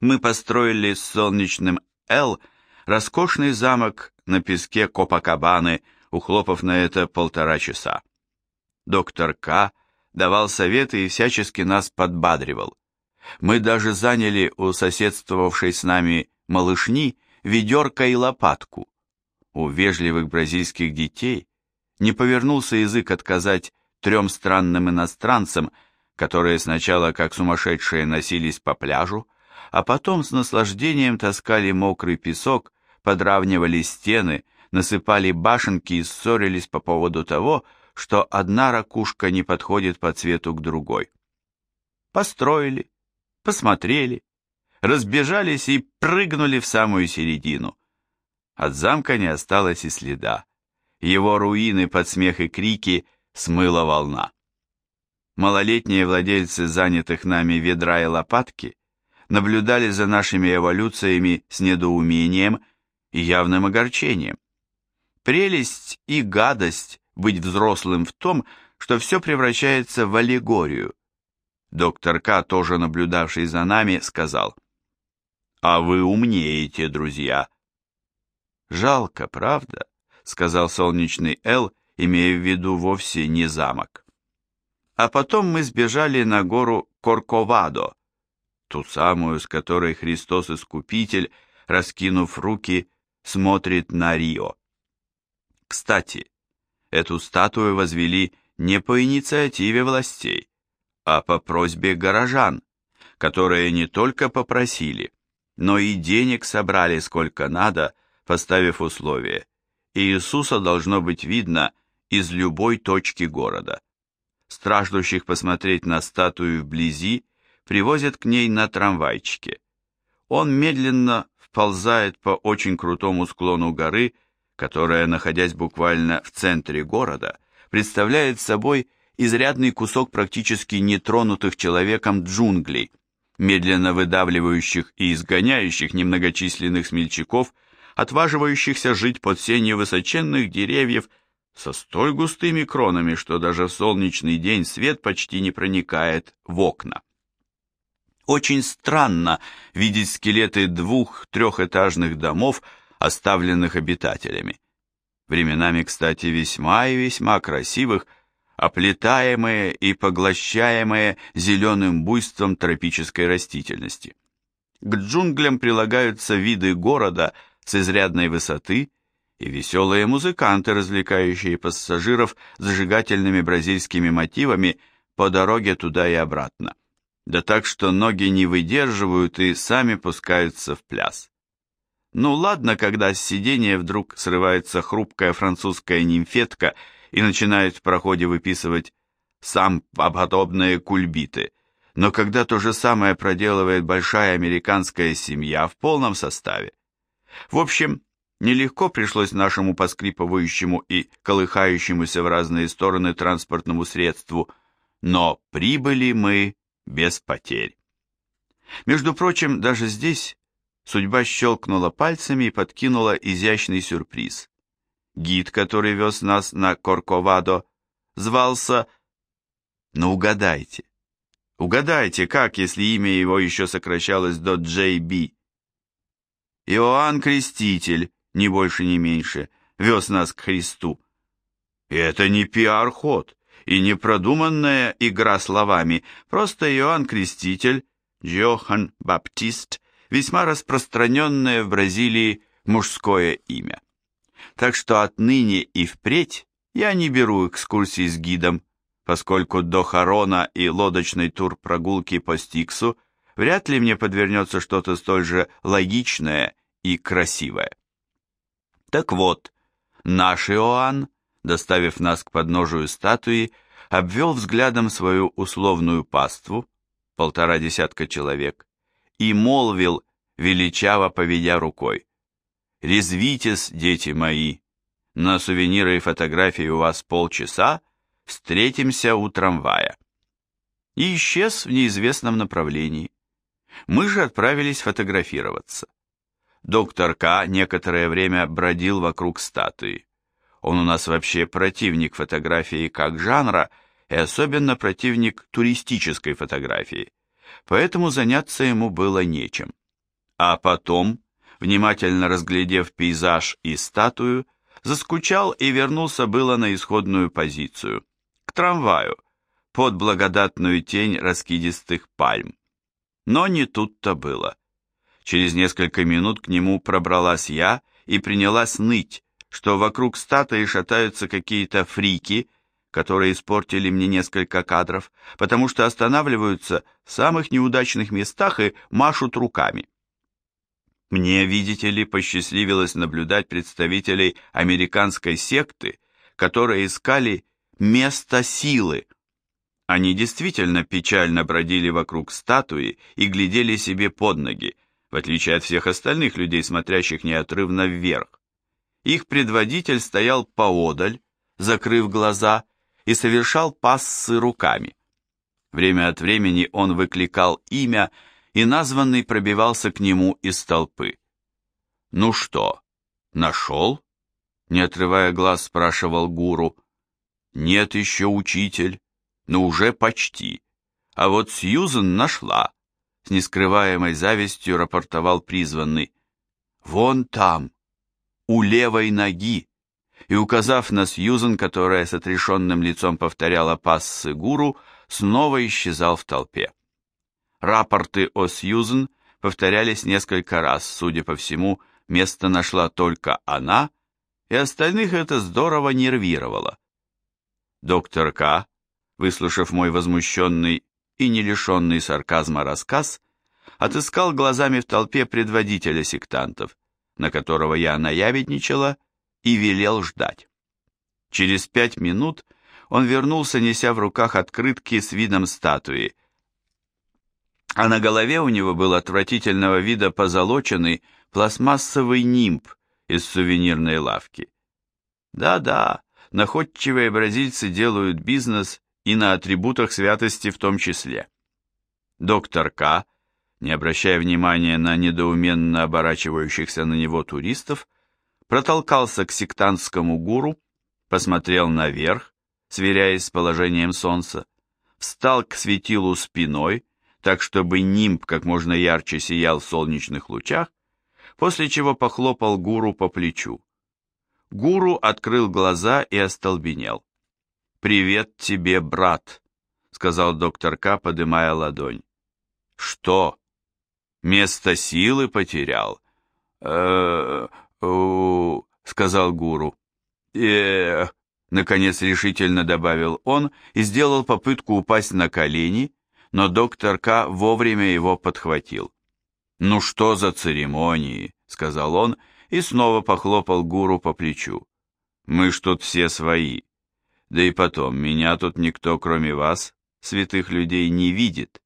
Мы построили с солнечным «Л» роскошный замок на песке Копакабаны, ухлопав на это полтора часа. Доктор К. давал советы и всячески нас подбадривал. Мы даже заняли у соседствовавшей с нами малышни ведерко и лопатку. У вежливых бразильских детей не повернулся язык отказать трем странным иностранцам, которые сначала как сумасшедшие носились по пляжу, а потом с наслаждением таскали мокрый песок, подравнивали стены, насыпали башенки и ссорились по поводу того, что одна ракушка не подходит по цвету к другой. Построили, посмотрели, разбежались и прыгнули в самую середину. От замка не осталось и следа. Его руины под смех и крики смыла волна. Малолетние владельцы занятых нами ведра и лопатки наблюдали за нашими эволюциями с недоумением и явным огорчением. Прелесть и гадость быть взрослым в том, что все превращается в аллегорию. Доктор К, тоже наблюдавший за нами, сказал, «А вы умнеете, друзья». «Жалко, правда?» — сказал солнечный Эл, имея в виду вовсе не замок. А потом мы сбежали на гору Корковадо, ту самую, с которой Христос Искупитель, раскинув руки, смотрит на Рио. Кстати, эту статую возвели не по инициативе властей, а по просьбе горожан, которые не только попросили, но и денег собрали сколько надо, поставив условие. Иисуса должно быть видно из любой точки города. Страждущих посмотреть на статую вблизи привозят к ней на трамвайчике. Он медленно вползает по очень крутому склону горы, которая, находясь буквально в центре города, представляет собой изрядный кусок практически нетронутых человеком джунглей, медленно выдавливающих и изгоняющих немногочисленных смельчаков, отваживающихся жить под сенью высоченных деревьев со столь густыми кронами, что даже в солнечный день свет почти не проникает в окна. Очень странно видеть скелеты двух-трехэтажных домов, оставленных обитателями. Временами, кстати, весьма и весьма красивых, оплетаемые и поглощаемые зеленым буйством тропической растительности. К джунглям прилагаются виды города с изрядной высоты и веселые музыканты, развлекающие пассажиров зажигательными бразильскими мотивами по дороге туда и обратно. Да так, что ноги не выдерживают и сами пускаются в пляс. Ну ладно, когда с сиденья вдруг срывается хрупкая французская нимфетка и начинает в проходе выписывать сам подобные кульбиты, но когда то же самое проделывает большая американская семья в полном составе. В общем, нелегко пришлось нашему поскрипывающему и колыхающемуся в разные стороны транспортному средству, но прибыли мы без потерь. Между прочим, даже здесь судьба щелкнула пальцами и подкинула изящный сюрприз. Гид, который вез нас на Корковадо, звался... Ну, угадайте. Угадайте, как, если имя его еще сокращалось до Джей Би? Иоанн Креститель, ни больше, ни меньше, вез нас к Христу. И это не пиар-ход и не продуманная игра словами, просто Иоанн Креститель, Джохан Баптист, весьма распространенное в Бразилии мужское имя. Так что отныне и впредь я не беру экскурсий с гидом, поскольку до Харона и лодочный тур прогулки по Стиксу вряд ли мне подвернется что-то столь же логичное и красивое. Так вот, наш Иоанн, доставив нас к подножию статуи, обвел взглядом свою условную паству, полтора десятка человек, и молвил, величаво поведя рукой, «Резвитесь, дети мои, на сувениры и фотографии у вас полчаса, встретимся у трамвая». И исчез в неизвестном направлении. Мы же отправились фотографироваться. Доктор К. некоторое время бродил вокруг статуи. Он у нас вообще противник фотографии как жанра и особенно противник туристической фотографии, поэтому заняться ему было нечем. А потом, внимательно разглядев пейзаж и статую, заскучал и вернулся было на исходную позицию, к трамваю, под благодатную тень раскидистых пальм. Но не тут-то было. Через несколько минут к нему пробралась я и принялась ныть, что вокруг статуи шатаются какие-то фрики, которые испортили мне несколько кадров, потому что останавливаются в самых неудачных местах и машут руками. Мне, видите ли, посчастливилось наблюдать представителей американской секты, которые искали место силы. Они действительно печально бродили вокруг статуи и глядели себе под ноги, в отличие от всех остальных людей, смотрящих неотрывно вверх. Их предводитель стоял поодаль, закрыв глаза, и совершал пассы руками. Время от времени он выкликал имя, и названный пробивался к нему из толпы. «Ну что, нашел?» Не отрывая глаз, спрашивал гуру. «Нет еще, учитель, но уже почти. А вот Сьюзен нашла», с нескрываемой завистью рапортовал призванный. «Вон там, у левой ноги», и, указав на Сьюзен, которая с отрешенным лицом повторяла пассы гуру, снова исчезал в толпе. Рапорты о Сьюзен повторялись несколько раз, судя по всему, место нашла только она, и остальных это здорово нервировало. Доктор К., выслушав мой возмущенный и не лишенный сарказма рассказ, отыскал глазами в толпе предводителя сектантов, на которого я наябедничала, и велел ждать. Через пять минут он вернулся, неся в руках открытки с видом статуи, а на голове у него был отвратительного вида позолоченный пластмассовый нимб из сувенирной лавки. Да-да, находчивые бразильцы делают бизнес и на атрибутах святости в том числе. Доктор К., не обращая внимания на недоуменно оборачивающихся на него туристов, протолкался к сектантскому гуру, посмотрел наверх, сверяясь с положением солнца, встал к светилу спиной, так чтобы нимб как можно ярче сиял в солнечных лучах, после чего похлопал гуру по плечу. Гуру открыл глаза и остолбенел. «Привет тебе, брат», — сказал доктор К, подымая ладонь. «Что? Место силы потерял?» «Э-э-э...» сказал гуру. э наконец решительно добавил он и сделал попытку упасть на колени, но доктор К. вовремя его подхватил. «Ну что за церемонии?» — сказал он и снова похлопал гуру по плечу. «Мы ж тут все свои. Да и потом, меня тут никто, кроме вас, святых людей, не видит,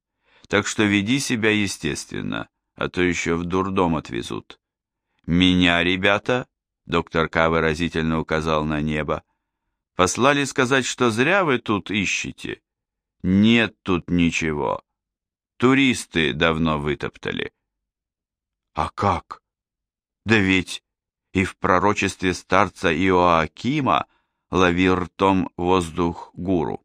так что веди себя естественно, а то еще в дурдом отвезут». «Меня, ребята?» — доктор К. выразительно указал на небо. «Послали сказать, что зря вы тут ищете. Нет тут ничего. Туристы давно вытоптали». «А как? Да ведь и в пророчестве старца Иоакима ловил ртом воздух гуру.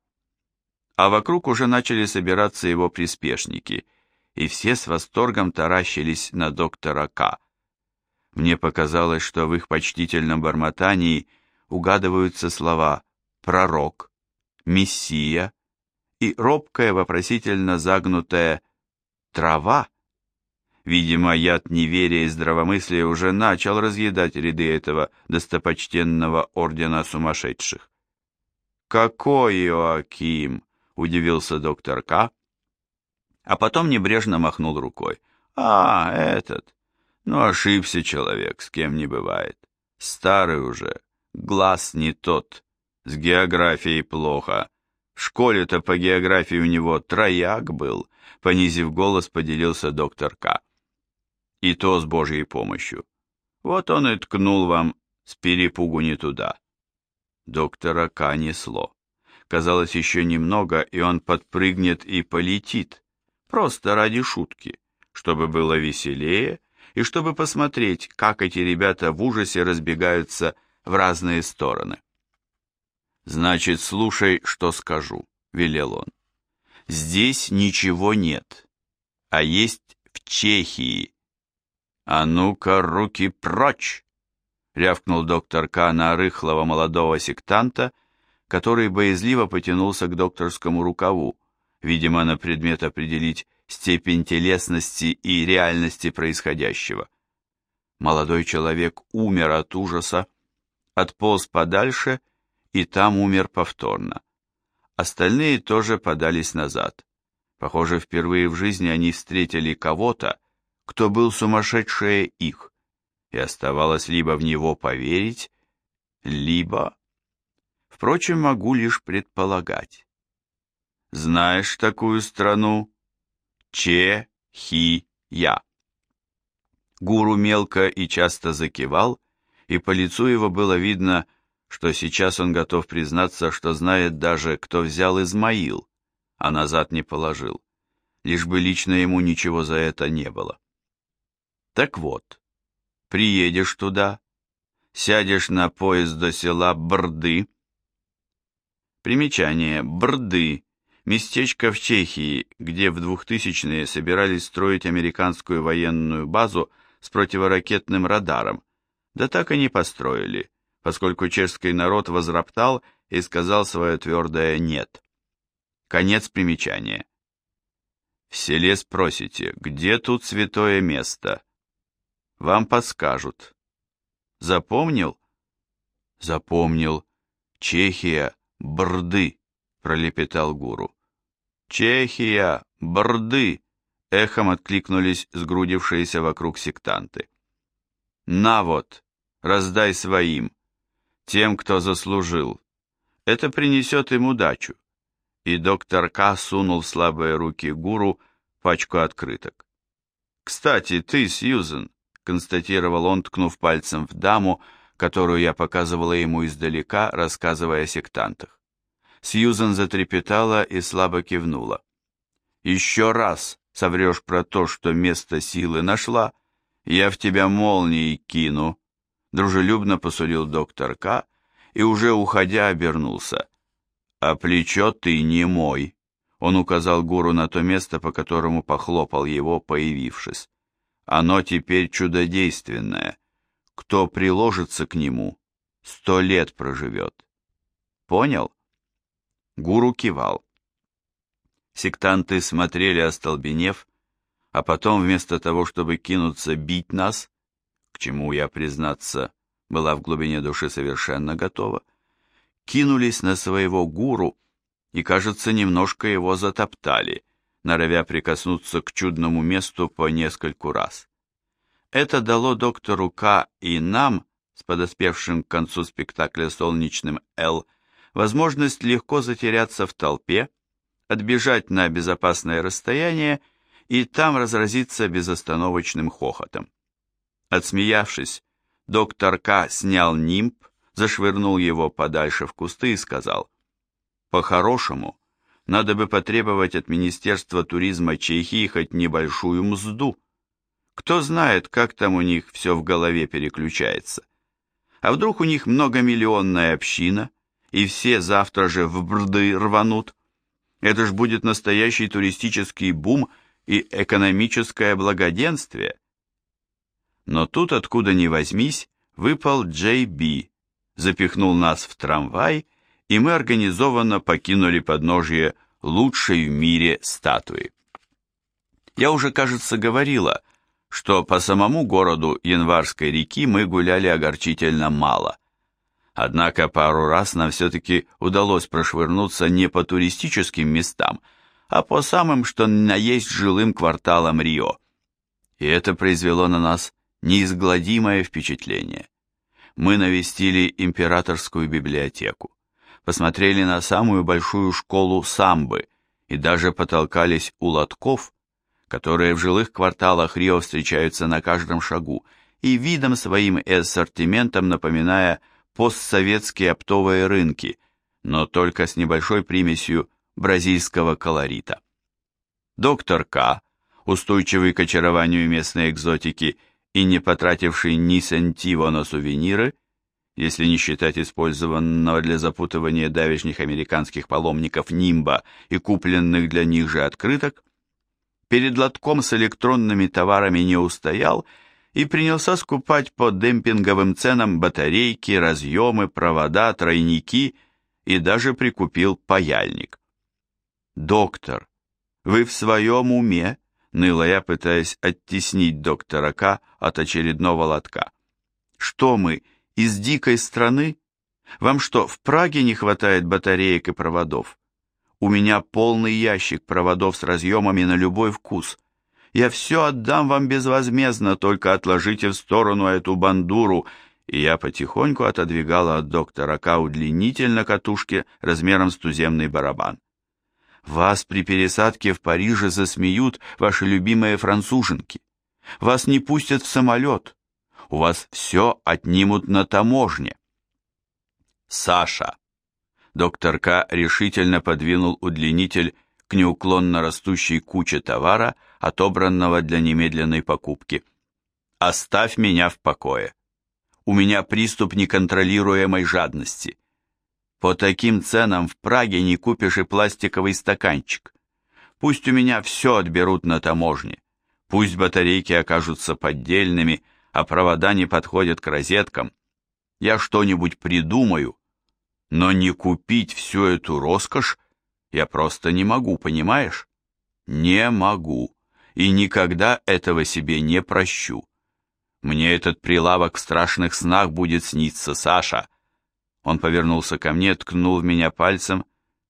А вокруг уже начали собираться его приспешники, и все с восторгом таращились на доктора К. Мне показалось, что в их почтительном бормотании угадываются слова «пророк», «мессия» и робкая вопросительно загнутая «трава». Видимо, яд неверия и здравомыслия уже начал разъедать ряды этого достопочтенного ордена сумасшедших. «Какой Иоаким?» — удивился доктор К. А потом небрежно махнул рукой. «А, этот, ну, ошибся человек, с кем не бывает. Старый уже, глаз не тот, с географией плохо. В школе-то по географии у него трояк был, понизив голос, поделился доктор К. И то с Божьей помощью. Вот он и ткнул вам с перепугу не туда. Доктора К несло. Казалось, еще немного, и он подпрыгнет и полетит, просто ради шутки, чтобы было веселее и чтобы посмотреть, как эти ребята в ужасе разбегаются в разные стороны. «Значит, слушай, что скажу», — велел он. «Здесь ничего нет, а есть в Чехии. «А ну-ка, руки прочь!» — рявкнул доктор К. на рыхлого молодого сектанта, который боязливо потянулся к докторскому рукаву, видимо, на предмет определить степень телесности и реальности происходящего. Молодой человек умер от ужаса, отполз подальше и там умер повторно. Остальные тоже подались назад. Похоже, впервые в жизни они встретили кого-то, кто был сумасшедшее их, и оставалось либо в него поверить, либо... Впрочем, могу лишь предполагать. Знаешь такую страну? Че-хи-я. Гуру мелко и часто закивал, и по лицу его было видно, что сейчас он готов признаться, что знает даже, кто взял Измаил, а назад не положил, лишь бы лично ему ничего за это не было. Так вот, приедешь туда, сядешь на поезд до села Брды. Примечание. Брды. Местечко в Чехии, где в 2000-е собирались строить американскую военную базу с противоракетным радаром, да так и не построили, поскольку чешский народ возроптал и сказал свое твердое «нет». Конец примечания. В селе спросите, где тут святое место? Вам подскажут. Запомнил? Запомнил. Чехия, Брды, пролепетал гуру. Чехия, Брды, эхом откликнулись сгрудившиеся вокруг сектанты. На вот, раздай своим, тем, кто заслужил. Это принесет им удачу. И доктор К. сунул в слабые руки гуру пачку открыток. «Кстати, ты, Сьюзен, констатировал он, ткнув пальцем в даму, которую я показывала ему издалека, рассказывая о сектантах. Сьюзен затрепетала и слабо кивнула. «Еще раз соврешь про то, что место силы нашла, я в тебя молнией кину», дружелюбно посулил доктор К. и уже уходя обернулся. «А плечо ты не мой», он указал гуру на то место, по которому похлопал его, появившись. Оно теперь чудодейственное. Кто приложится к нему, сто лет проживет. Понял? Гуру кивал. Сектанты смотрели остолбенев, а потом вместо того, чтобы кинуться бить нас, к чему я, признаться, была в глубине души совершенно готова, кинулись на своего гуру и, кажется, немножко его затоптали — норовя прикоснуться к чудному месту по нескольку раз. Это дало доктору К. и нам, с подоспевшим к концу спектакля солнечным «Л», возможность легко затеряться в толпе, отбежать на безопасное расстояние и там разразиться безостановочным хохотом. Отсмеявшись, доктор К. снял нимб, зашвырнул его подальше в кусты и сказал, «По-хорошему, надо бы потребовать от Министерства туризма Чехии хоть небольшую мзду. Кто знает, как там у них все в голове переключается. А вдруг у них многомиллионная община, и все завтра же в брды рванут? Это ж будет настоящий туристический бум и экономическое благоденствие. Но тут, откуда ни возьмись, выпал Джей Би, запихнул нас в трамвай и мы организованно покинули подножье лучшей в мире статуи. Я уже, кажется, говорила, что по самому городу Январской реки мы гуляли огорчительно мало. Однако пару раз нам все-таки удалось прошвырнуться не по туристическим местам, а по самым, что на есть жилым кварталам Рио. И это произвело на нас неизгладимое впечатление. Мы навестили императорскую библиотеку посмотрели на самую большую школу самбы и даже потолкались у лотков, которые в жилых кварталах Рио встречаются на каждом шагу, и видом своим и ассортиментом напоминая постсоветские оптовые рынки, но только с небольшой примесью бразильского колорита. Доктор К, устойчивый к очарованию местной экзотики и не потративший ни сентиво на сувениры, если не считать использованного для запутывания давешних американских паломников нимба и купленных для них же открыток, перед лотком с электронными товарами не устоял и принялся скупать по демпинговым ценам батарейки, разъемы, провода, тройники и даже прикупил паяльник. «Доктор, вы в своем уме?» — ныла я, пытаясь оттеснить доктора К. от очередного лотка. «Что мы, из дикой страны? Вам что, в Праге не хватает батареек и проводов? У меня полный ящик проводов с разъемами на любой вкус. Я все отдам вам безвозмездно, только отложите в сторону эту бандуру». И я потихоньку отодвигала от доктора К удлинитель на катушке размером с туземный барабан. Вас при пересадке в Париже засмеют ваши любимые француженки. Вас не пустят в самолет. У вас все отнимут на таможне. Саша. Доктор К. решительно подвинул удлинитель к неуклонно растущей куче товара, отобранного для немедленной покупки. «Оставь меня в покое. У меня приступ неконтролируемой жадности. По таким ценам в Праге не купишь и пластиковый стаканчик. Пусть у меня все отберут на таможне. Пусть батарейки окажутся поддельными, а провода не подходят к розеткам. Я что-нибудь придумаю, но не купить всю эту роскошь я просто не могу, понимаешь? Не могу. И никогда этого себе не прощу. Мне этот прилавок в страшных снах будет сниться, Саша. Он повернулся ко мне, ткнул в меня пальцем,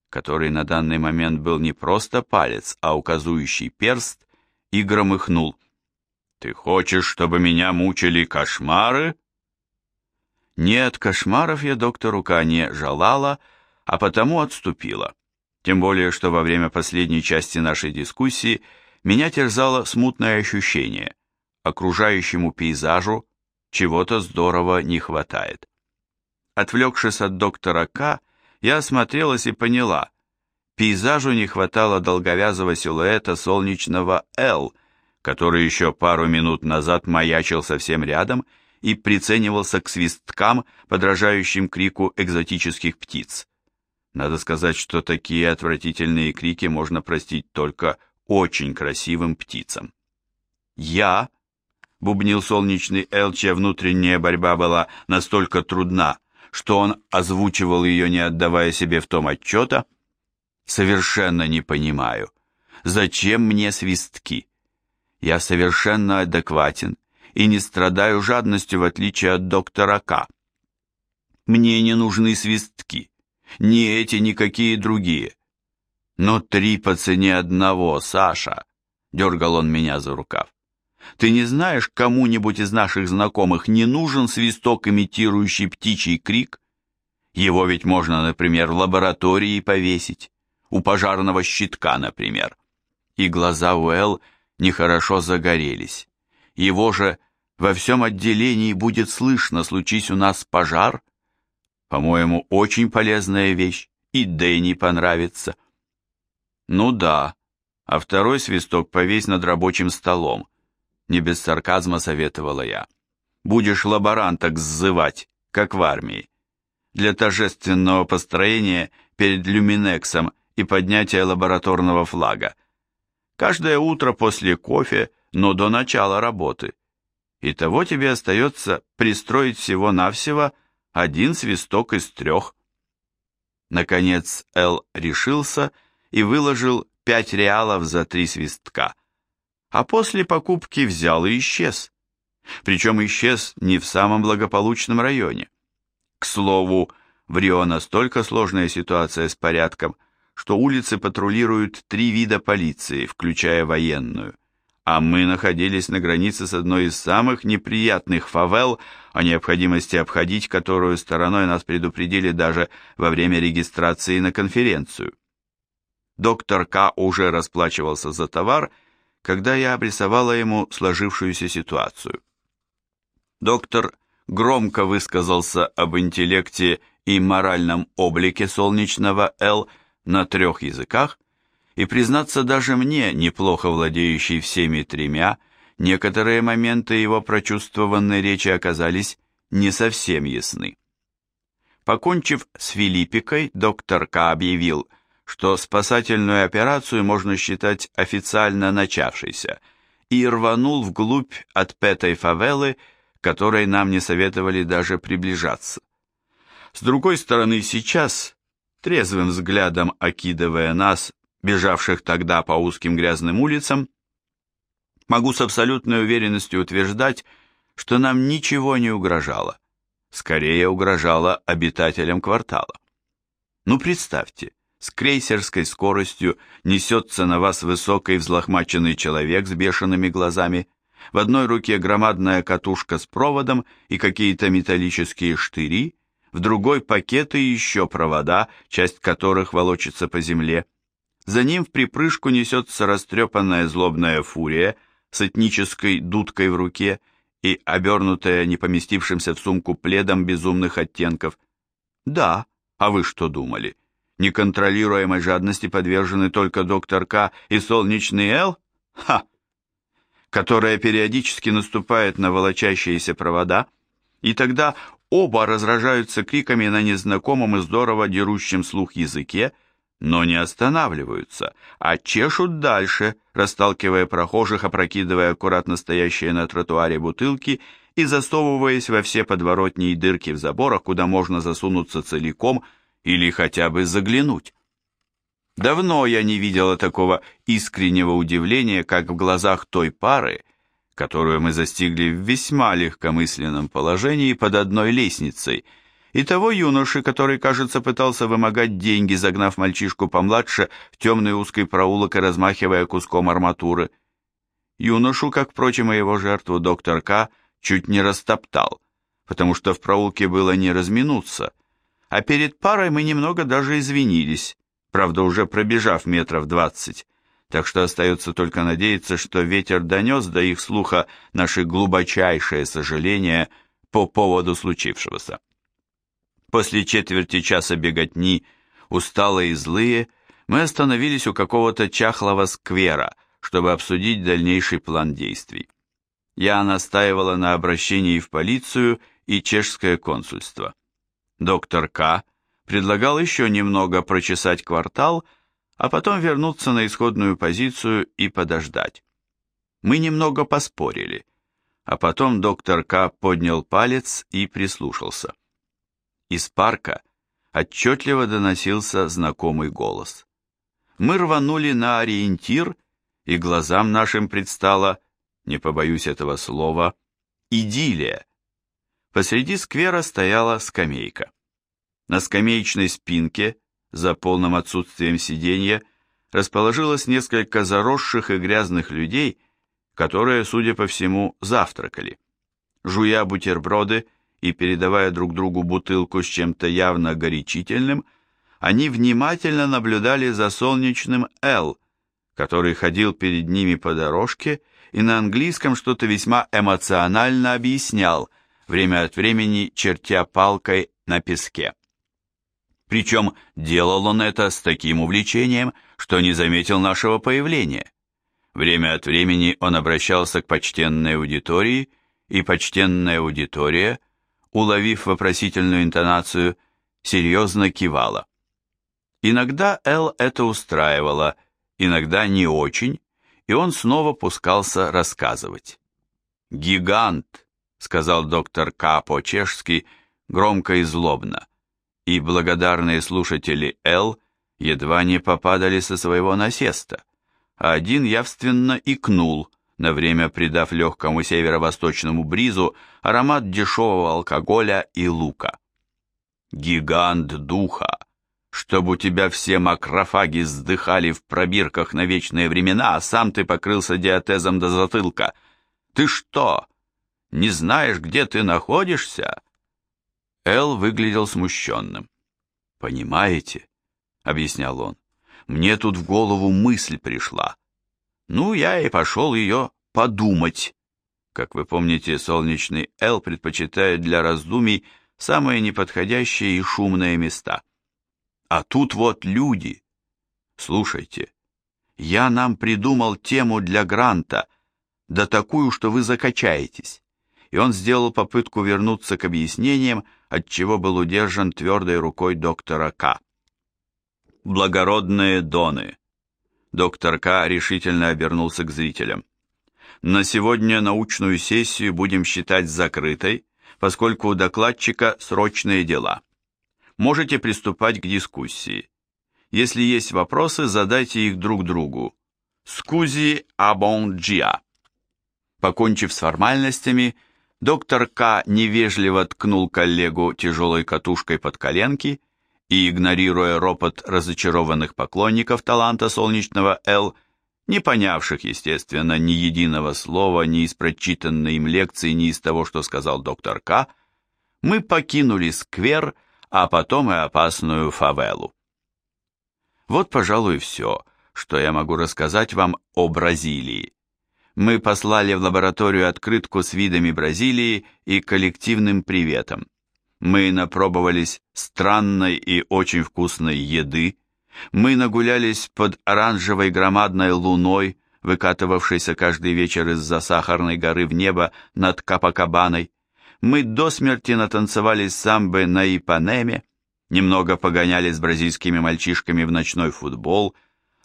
который на данный момент был не просто палец, а указующий перст, и громыхнул. «Ты хочешь, чтобы меня мучили кошмары?» Нет, кошмаров я доктору К не желала, а потому отступила. Тем более, что во время последней части нашей дискуссии меня терзало смутное ощущение. Окружающему пейзажу чего-то здорово не хватает. Отвлекшись от доктора К, я осмотрелась и поняла, пейзажу не хватало долговязого силуэта солнечного «Л», который еще пару минут назад маячил совсем рядом и приценивался к свисткам, подражающим крику экзотических птиц. Надо сказать, что такие отвратительные крики можно простить только очень красивым птицам. «Я», — бубнил солнечный Эл, чья внутренняя борьба была настолько трудна, что он озвучивал ее, не отдавая себе в том отчета, совершенно не понимаю, зачем мне свистки? Я совершенно адекватен и не страдаю жадностью, в отличие от доктора К. Мне не нужны свистки, ни эти, ни какие другие. Но три по цене одного, Саша, дергал он меня за рукав. Ты не знаешь, кому-нибудь из наших знакомых не нужен свисток, имитирующий птичий крик? Его ведь можно, например, в лаборатории повесить, у пожарного щитка, например. И глаза Уэлл нехорошо загорелись. Его же во всем отделении будет слышно, случись у нас пожар. По-моему, очень полезная вещь, и Дэнни понравится. Ну да, а второй свисток повесь над рабочим столом не без сарказма советовала я. Будешь лаборанток сзывать, как в армии. Для торжественного построения перед люминексом и поднятия лабораторного флага. Каждое утро после кофе, но до начала работы. И того тебе остается пристроить всего-навсего один свисток из трех. Наконец Эл решился и выложил пять реалов за три свистка – а после покупки взял и исчез. Причем исчез не в самом благополучном районе. К слову, в Рио настолько сложная ситуация с порядком, что улицы патрулируют три вида полиции, включая военную, а мы находились на границе с одной из самых неприятных фавел, о необходимости обходить которую стороной нас предупредили даже во время регистрации на конференцию. Доктор К. уже расплачивался за товар когда я обрисовала ему сложившуюся ситуацию. Доктор громко высказался об интеллекте и моральном облике солнечного Л на трех языках, и, признаться даже мне, неплохо владеющий всеми тремя, некоторые моменты его прочувствованной речи оказались не совсем ясны. Покончив с Филиппикой, доктор К. объявил, что спасательную операцию можно считать официально начавшейся, и рванул вглубь от пятой фавелы, которой нам не советовали даже приближаться. С другой стороны, сейчас, трезвым взглядом окидывая нас, бежавших тогда по узким грязным улицам, могу с абсолютной уверенностью утверждать, что нам ничего не угрожало. Скорее угрожало обитателям квартала. Ну представьте, с крейсерской скоростью несется на вас высокий взлохмаченный человек с бешеными глазами, в одной руке громадная катушка с проводом и какие-то металлические штыри, в другой пакеты и еще провода, часть которых волочится по земле. За ним в припрыжку несется растрепанная злобная фурия с этнической дудкой в руке и обернутая не поместившимся в сумку пледом безумных оттенков. Да, а вы что думали? Неконтролируемой жадности подвержены только доктор К и солнечный Л? Ха! Которая периодически наступает на волочащиеся провода, и тогда оба разражаются криками на незнакомом и здорово дерущем слух языке, но не останавливаются, а чешут дальше, расталкивая прохожих, опрокидывая аккуратно стоящие на тротуаре бутылки и засовываясь во все подворотни и дырки в заборах, куда можно засунуться целиком или хотя бы заглянуть. Давно я не видела такого искреннего удивления, как в глазах той пары, которую мы застигли в весьма легкомысленном положении под одной лестницей – и того юноши, который, кажется, пытался вымогать деньги, загнав мальчишку помладше в темный узкий проулок и размахивая куском арматуры. Юношу, как, впрочем, и его жертву, доктор К. чуть не растоптал, потому что в проулке было не разминуться, а перед парой мы немного даже извинились, правда, уже пробежав метров двадцать, так что остается только надеяться, что ветер донес до их слуха наши глубочайшие сожаления по поводу случившегося. После четверти часа беготни, усталые и злые, мы остановились у какого-то чахлого сквера, чтобы обсудить дальнейший план действий. Я настаивала на обращении в полицию и чешское консульство. Доктор К. предлагал еще немного прочесать квартал, а потом вернуться на исходную позицию и подождать. Мы немного поспорили, а потом доктор К. поднял палец и прислушался. Из парка отчетливо доносился знакомый голос. Мы рванули на ориентир, и глазам нашим предстала, не побоюсь этого слова, идиллия. Посреди сквера стояла скамейка. На скамеечной спинке, за полным отсутствием сиденья, расположилось несколько заросших и грязных людей, которые, судя по всему, завтракали. Жуя бутерброды, и передавая друг другу бутылку с чем-то явно горячительным, они внимательно наблюдали за солнечным «Л», который ходил перед ними по дорожке и на английском что-то весьма эмоционально объяснял, время от времени чертя палкой на песке. Причем делал он это с таким увлечением, что не заметил нашего появления. Время от времени он обращался к почтенной аудитории, и почтенная аудитория уловив вопросительную интонацию, серьезно кивала. Иногда Эл это устраивало, иногда не очень, и он снова пускался рассказывать. «Гигант», — сказал доктор К. по-чешски, громко и злобно, и благодарные слушатели Эл едва не попадали со своего насеста, а один явственно икнул, на время придав легкому северо-восточному бризу аромат дешевого алкоголя и лука. «Гигант духа! Чтобы у тебя все макрофаги сдыхали в пробирках на вечные времена, а сам ты покрылся диатезом до затылка! Ты что, не знаешь, где ты находишься?» Эл выглядел смущенным. «Понимаете?» — объяснял он. «Мне тут в голову мысль пришла. Ну, я и пошел ее подумать. Как вы помните, солнечный Эл предпочитает для раздумий самые неподходящие и шумные места. А тут вот люди. Слушайте, я нам придумал тему для гранта, да такую, что вы закачаетесь. И он сделал попытку вернуться к объяснениям, от чего был удержан твердой рукой доктора К. Благородные доны. Доктор К. решительно обернулся к зрителям. На сегодня научную сессию будем считать закрытой, поскольку у докладчика срочные дела. Можете приступать к дискуссии. Если есть вопросы, задайте их друг другу. Скузи абонджиа. Покончив с формальностями, доктор К. невежливо ткнул коллегу тяжелой катушкой под коленки и, игнорируя ропот разочарованных поклонников таланта солнечного «Л», не понявших, естественно, ни единого слова, ни из прочитанной им лекции, ни из того, что сказал доктор К., мы покинули сквер, а потом и опасную фавелу. Вот, пожалуй, все, что я могу рассказать вам о Бразилии. Мы послали в лабораторию открытку с видами Бразилии и коллективным приветом. Мы напробовались странной и очень вкусной еды, мы нагулялись под оранжевой громадной луной, выкатывавшейся каждый вечер из-за сахарной горы в небо над Капакабаной. Мы до смерти натанцевали самбы на Ипанеме, немного погоняли с бразильскими мальчишками в ночной футбол,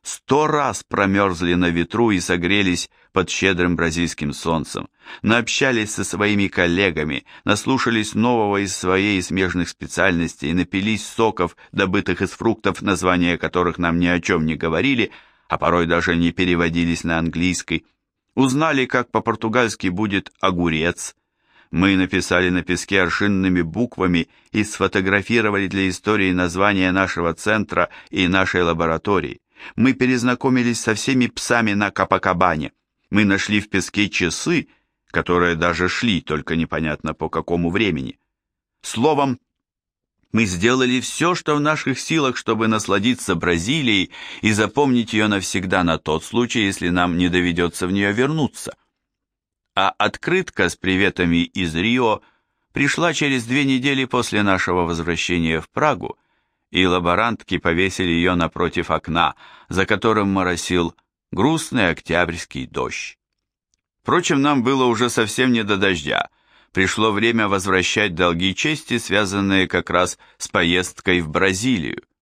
сто раз промерзли на ветру и согрелись под щедрым бразильским солнцем, наобщались со своими коллегами, наслушались нового из своей смежных специальностей, напились соков, добытых из фруктов, названия которых нам ни о чем не говорили, а порой даже не переводились на английский, узнали, как по-португальски будет «огурец», мы написали на песке аршинными буквами и сфотографировали для истории название нашего центра и нашей лаборатории. Мы перезнакомились со всеми псами на Капакабане. Мы нашли в песке часы, которые даже шли, только непонятно по какому времени. Словом, мы сделали все, что в наших силах, чтобы насладиться Бразилией и запомнить ее навсегда на тот случай, если нам не доведется в нее вернуться а открытка с приветами из Рио пришла через две недели после нашего возвращения в Прагу, и лаборантки повесили ее напротив окна, за которым моросил грустный октябрьский дождь. Впрочем, нам было уже совсем не до дождя. Пришло время возвращать долги чести, связанные как раз с поездкой в Бразилию.